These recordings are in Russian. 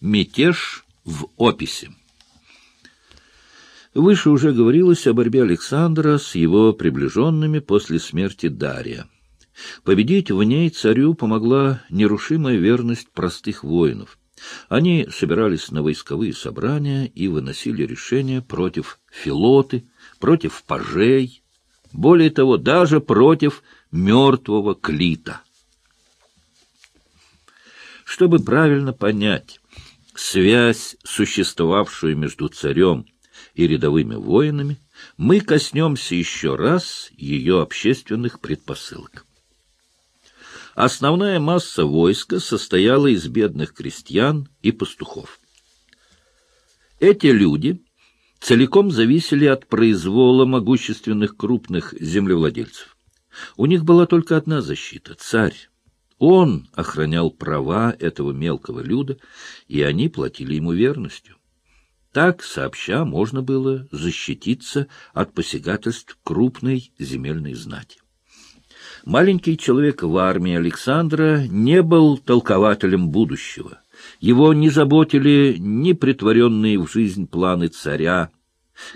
Мятеж в описи. Выше уже говорилось о борьбе Александра с его приближенными после смерти Дария. Победить в ней царю помогла нерушимая верность простых воинов. Они собирались на войсковые собрания и выносили решения против Филоты, против пажей, более того, даже против мертвого Клита. Чтобы правильно понять связь, существовавшую между царем и рядовыми воинами, мы коснемся еще раз ее общественных предпосылок. Основная масса войска состояла из бедных крестьян и пастухов. Эти люди целиком зависели от произвола могущественных крупных землевладельцев. У них была только одна защита — царь. Он охранял права этого мелкого люда, и они платили ему верностью. Так, сообща, можно было защититься от посягательств крупной земельной знати. Маленький человек в армии Александра не был толкователем будущего. Его не заботили ни притворенные в жизнь планы царя.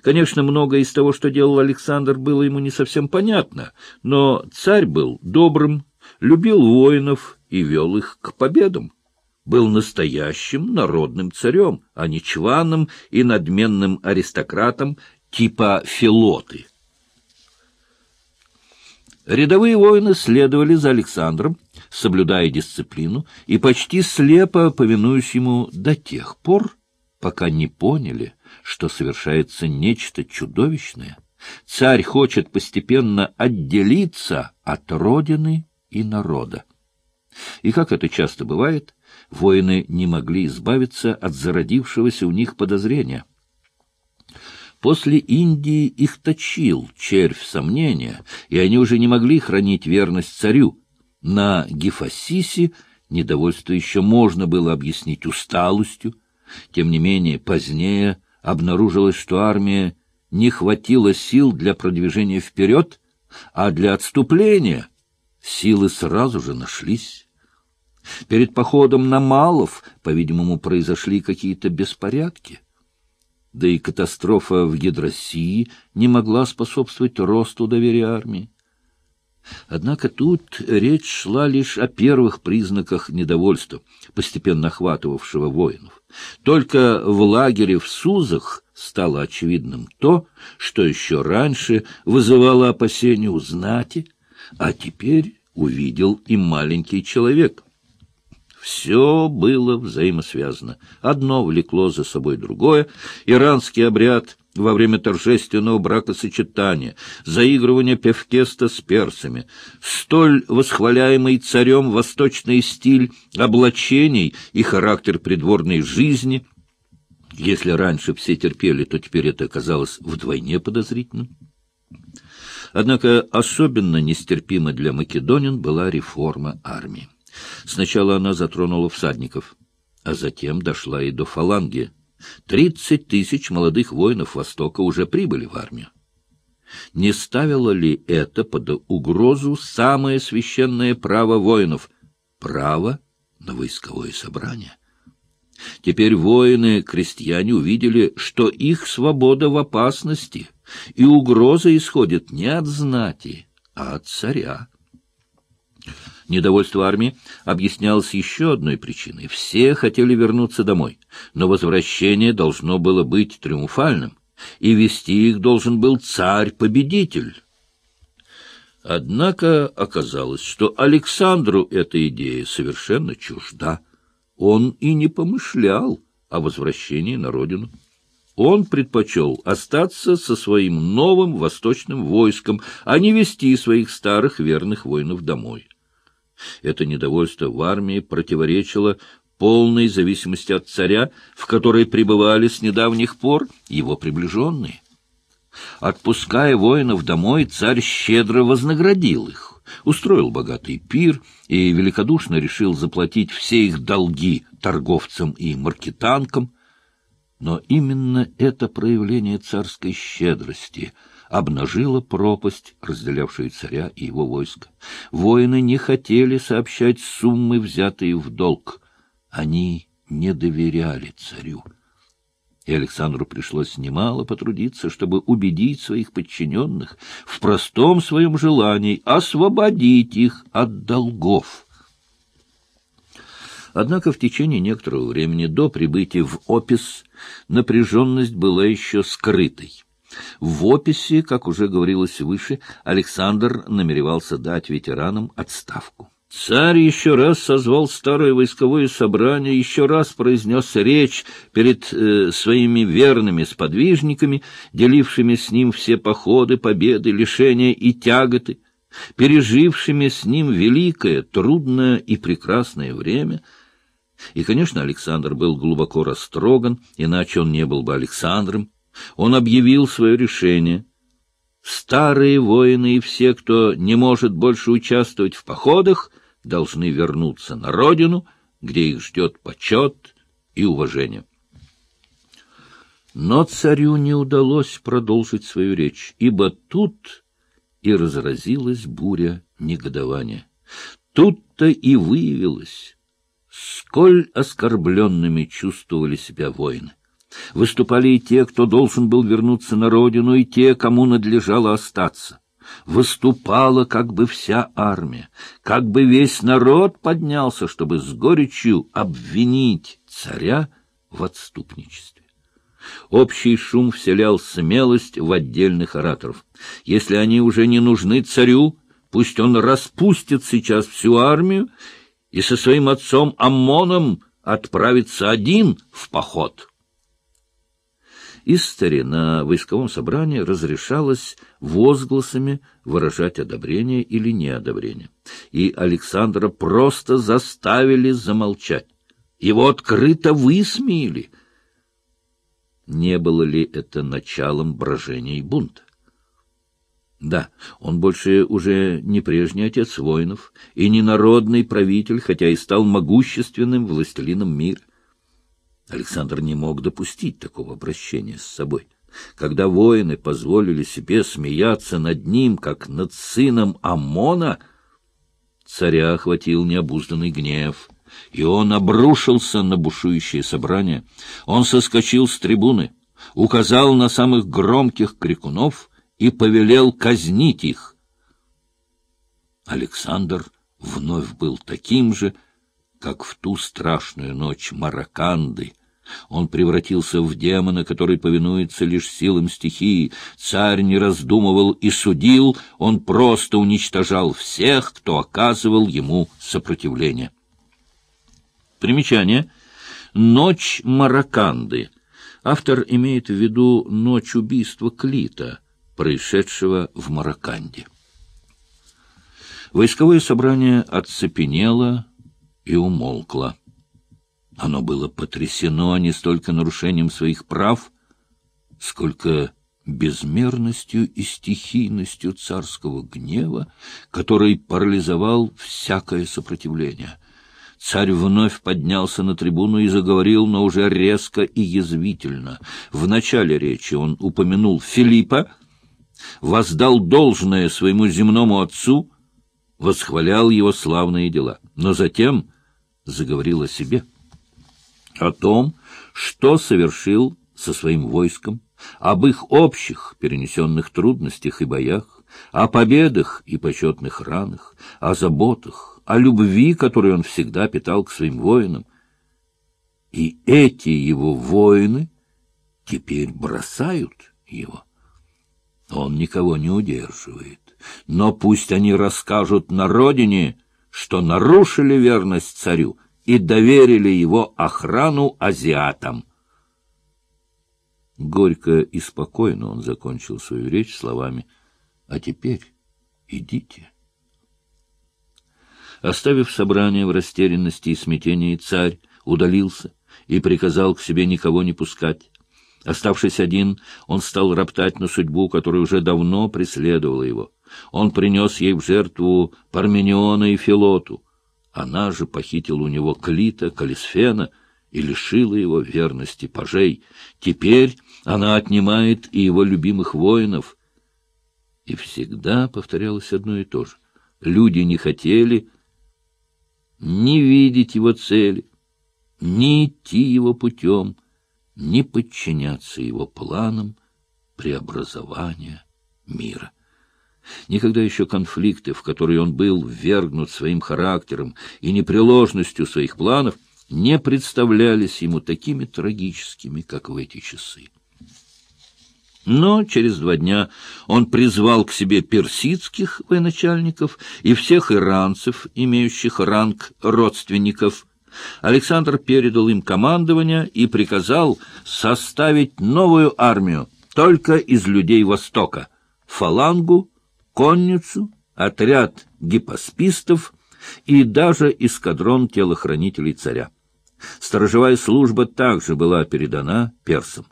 Конечно, многое из того, что делал Александр, было ему не совсем понятно, но царь был добрым, любил воинов и вел их к победам. Был настоящим народным царем, а не чваном и надменным аристократом типа Филоты. Рядовые воины следовали за Александром, соблюдая дисциплину и почти слепо повинуясь ему до тех пор, пока не поняли, что совершается нечто чудовищное. Царь хочет постепенно отделиться от родины и народа. И, как это часто бывает, воины не могли избавиться от зародившегося у них подозрения — После Индии их точил червь сомнения, и они уже не могли хранить верность царю. На Гефасисе недовольство еще можно было объяснить усталостью. Тем не менее, позднее обнаружилось, что армия не хватило сил для продвижения вперед, а для отступления силы сразу же нашлись. Перед походом на Малов, по-видимому, произошли какие-то беспорядки да и катастрофа в Гидроссии не могла способствовать росту доверия армии. Однако тут речь шла лишь о первых признаках недовольства, постепенно охватывавшего воинов. Только в лагере в Сузах стало очевидным то, что еще раньше вызывало опасения у знати, а теперь увидел и маленький человек. Все было взаимосвязано. Одно влекло за собой другое. Иранский обряд во время торжественного бракосочетания, заигрывание певкеста с персами, столь восхваляемый царем восточный стиль облачений и характер придворной жизни. Если раньше все терпели, то теперь это оказалось вдвойне подозрительным. Однако особенно нестерпима для македонин была реформа армии. Сначала она затронула всадников, а затем дошла и до фаланги. Тридцать тысяч молодых воинов Востока уже прибыли в армию. Не ставило ли это под угрозу самое священное право воинов — право на войсковое собрание? Теперь воины, крестьяне увидели, что их свобода в опасности, и угроза исходит не от знати, а от царя. Недовольство армии объяснялось еще одной причиной. Все хотели вернуться домой, но возвращение должно было быть триумфальным, и вести их должен был царь-победитель. Однако оказалось, что Александру эта идея совершенно чужда. Он и не помышлял о возвращении на родину. Он предпочел остаться со своим новым восточным войском, а не вести своих старых верных воинов домой. Это недовольство в армии противоречило полной зависимости от царя, в которой пребывали с недавних пор его приближенные. Отпуская воинов домой, царь щедро вознаградил их, устроил богатый пир и великодушно решил заплатить все их долги торговцам и маркетанкам. Но именно это проявление царской щедрости — обнажила пропасть, разделявшую царя и его войско. Воины не хотели сообщать суммы, взятые в долг. Они не доверяли царю. И Александру пришлось немало потрудиться, чтобы убедить своих подчиненных в простом своем желании освободить их от долгов. Однако в течение некоторого времени до прибытия в Опис напряженность была еще скрытой. В описи, как уже говорилось выше, Александр намеревался дать ветеранам отставку. Царь еще раз созвал старое войсковое собрание, еще раз произнес речь перед э, своими верными сподвижниками, делившими с ним все походы, победы, лишения и тяготы, пережившими с ним великое, трудное и прекрасное время. И, конечно, Александр был глубоко растроган, иначе он не был бы Александром. Он объявил свое решение. Старые воины и все, кто не может больше участвовать в походах — должны вернуться на родину, где их ждет почет и уважение. Но царю не удалось продолжить свою речь, ибо тут и разразилась буря негодования. Тут-то и выявилось, сколь оскорбленными чувствовали себя воины. Выступали и те, кто должен был вернуться на родину, и те, кому надлежало остаться выступала как бы вся армия, как бы весь народ поднялся, чтобы с горечью обвинить царя в отступничестве. Общий шум вселял смелость в отдельных ораторов. Если они уже не нужны царю, пусть он распустит сейчас всю армию и со своим отцом Аммоном отправится один в поход. Истори на войсковом собрании разрешалось возгласами выражать одобрение или неодобрение. И Александра просто заставили замолчать. Его открыто высмеяли. Не было ли это началом брожения и бунта? Да, он больше уже не прежний отец воинов и не народный правитель, хотя и стал могущественным властелином мира. Александр не мог допустить такого обращения с собой. Когда воины позволили себе смеяться над ним, как над сыном Амона, царя охватил необузданный гнев, и он обрушился на бушующее собрание. Он соскочил с трибуны, указал на самых громких крикунов и повелел казнить их. Александр вновь был таким же, как в ту страшную ночь Мараканды. Он превратился в демона, который повинуется лишь силам стихии. Царь не раздумывал и судил, он просто уничтожал всех, кто оказывал ему сопротивление. Примечание. Ночь Мараканды. Автор имеет в виду ночь убийства Клита, происшедшего в Мараканде. Войсковое собрание оцепенело, и умолкло. Оно было потрясено не столько нарушением своих прав, сколько безмерностью и стихийностью царского гнева, который парализовал всякое сопротивление. Царь вновь поднялся на трибуну и заговорил, но уже резко и язвительно. В начале речи он упомянул Филиппа, воздал должное своему земному отцу, восхвалял его славные дела. Но затем заговорил о себе, о том, что совершил со своим войском, об их общих перенесенных трудностях и боях, о победах и почетных ранах, о заботах, о любви, которую он всегда питал к своим воинам. И эти его воины теперь бросают его. Он никого не удерживает. Но пусть они расскажут на родине, что нарушили верность царю и доверили его охрану азиатам. Горько и спокойно он закончил свою речь словами «А теперь идите». Оставив собрание в растерянности и смятении, царь удалился и приказал к себе никого не пускать. Оставшись один, он стал роптать на судьбу, которая уже давно преследовала его. Он принес ей в жертву Пармениона и Филоту. Она же похитила у него Клита, Калисфена и лишила его верности пажей. Теперь она отнимает и его любимых воинов. И всегда повторялось одно и то же. Люди не хотели не видеть его цели, ни идти его путем, ни подчиняться его планам преобразования мира. Никогда еще конфликты, в которые он был ввергнут своим характером и непреложностью своих планов, не представлялись ему такими трагическими, как в эти часы. Но через два дня он призвал к себе персидских военачальников и всех иранцев, имеющих ранг родственников. Александр передал им командование и приказал составить новую армию только из людей Востока, фалангу, конницу, отряд гипоспистов и даже эскадрон телохранителей царя. Сторожевая служба также была передана персам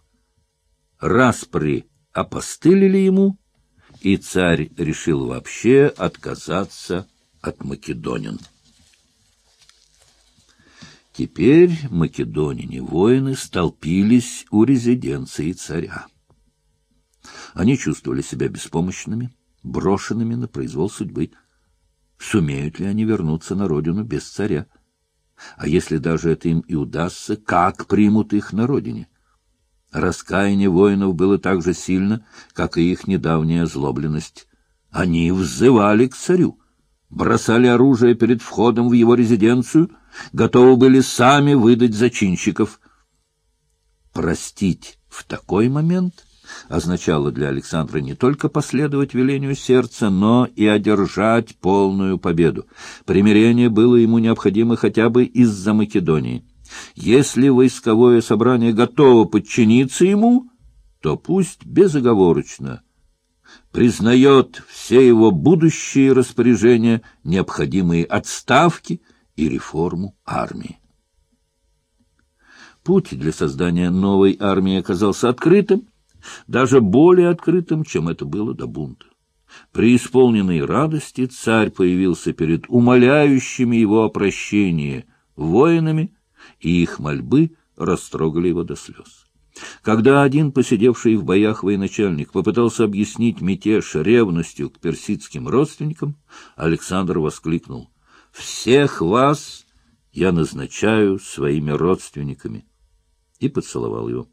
распри опостылили ему, и царь решил вообще отказаться от македонин. Теперь македонине-воины столпились у резиденции царя. Они чувствовали себя беспомощными, брошенными на произвол судьбы. Сумеют ли они вернуться на родину без царя? А если даже это им и удастся, как примут их на родине? Раскаяние воинов было так же сильно, как и их недавняя озлобленность. Они взывали к царю, бросали оружие перед входом в его резиденцию, готовы были сами выдать зачинщиков. Простить в такой момент означало для Александра не только последовать велению сердца, но и одержать полную победу. Примирение было ему необходимо хотя бы из-за Македонии. Если войсковое собрание готово подчиниться ему, то пусть безоговорочно признает все его будущие распоряжения, необходимые отставки и реформу армии. Путь для создания новой армии оказался открытым, даже более открытым, чем это было до бунта. При исполненной радости царь появился перед умоляющими его о прощении воинами, и их мольбы растрогали его до слез. Когда один посидевший в боях военачальник попытался объяснить мятеж ревностью к персидским родственникам, Александр воскликнул «Всех вас я назначаю своими родственниками» и поцеловал его.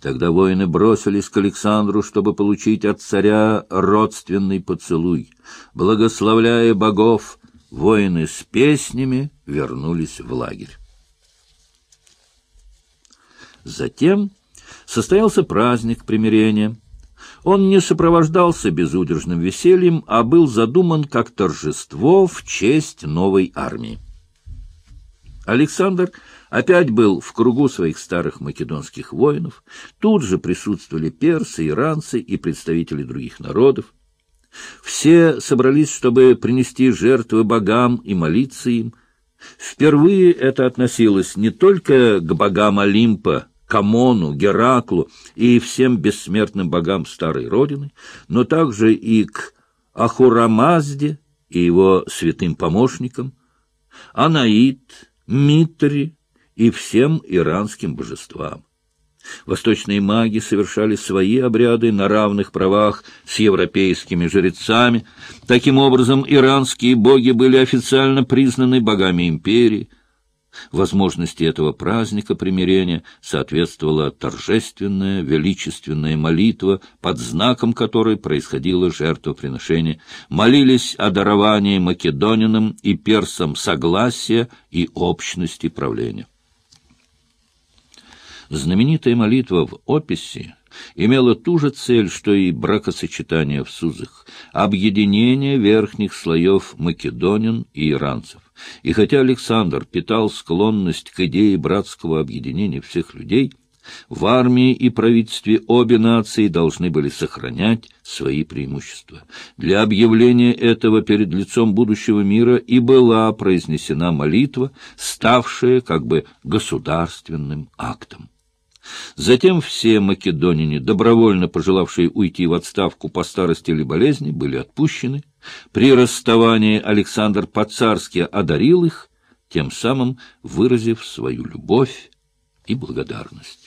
Тогда воины бросились к Александру, чтобы получить от царя родственный поцелуй. Благословляя богов, воины с песнями вернулись в лагерь. Затем состоялся праздник примирения. Он не сопровождался безудержным весельем, а был задуман как торжество в честь новой армии. Александр опять был в кругу своих старых македонских воинов. Тут же присутствовали персы, иранцы и представители других народов. Все собрались, чтобы принести жертвы богам и молиться им. Впервые это относилось не только к богам Олимпа, Камону, Гераклу и всем бессмертным богам старой родины, но также и к Ахурамазде и его святым помощникам, Анаид, Митри и всем иранским божествам. Восточные маги совершали свои обряды на равных правах с европейскими жрецами. Таким образом, иранские боги были официально признаны богами империи. Возможности этого праздника примирения соответствовала торжественная, величественная молитва, под знаком которой происходило жертвоприношение. Молились о даровании македонинам и персам согласия и общности правления. Знаменитая молитва в описи имела ту же цель, что и бракосочетание в Сузах — объединение верхних слоев македонин и иранцев. И хотя Александр питал склонность к идее братского объединения всех людей, в армии и правительстве обе нации должны были сохранять свои преимущества. Для объявления этого перед лицом будущего мира и была произнесена молитва, ставшая как бы государственным актом. Затем все македонине, добровольно пожелавшие уйти в отставку по старости или болезни, были отпущены. При расставании Александр по-царски одарил их, тем самым выразив свою любовь и благодарность.